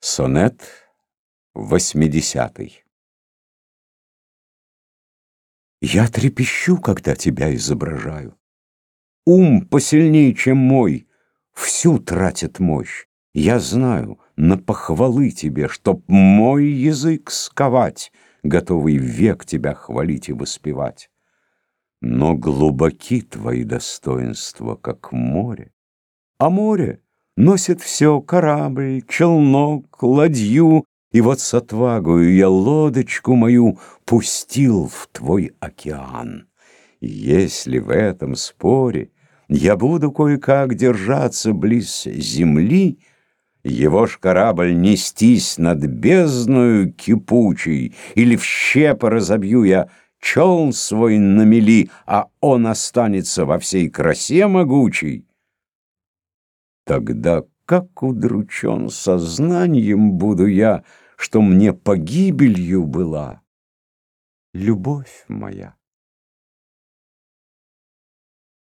Сонет восьмидесятый Я трепещу, когда тебя изображаю. Ум посильней, чем мой, всю тратит мощь. Я знаю, на похвалы тебе, чтоб мой язык сковать, Готовый век тебя хвалить и воспевать. Но глубоки твои достоинства, как море, А море носит все корабль, челнок, ладью, И вот с отвагою я лодочку мою Пустил в твой океан. Если в этом споре я буду кое-как держаться близ земли, его ж корабль нестись над бездною кипучей, Или в щепы разобью я челн свой на мели, А он останется во всей красе могучей, Тогда как удручен сознанием буду я, Что мне погибелью была любовь моя.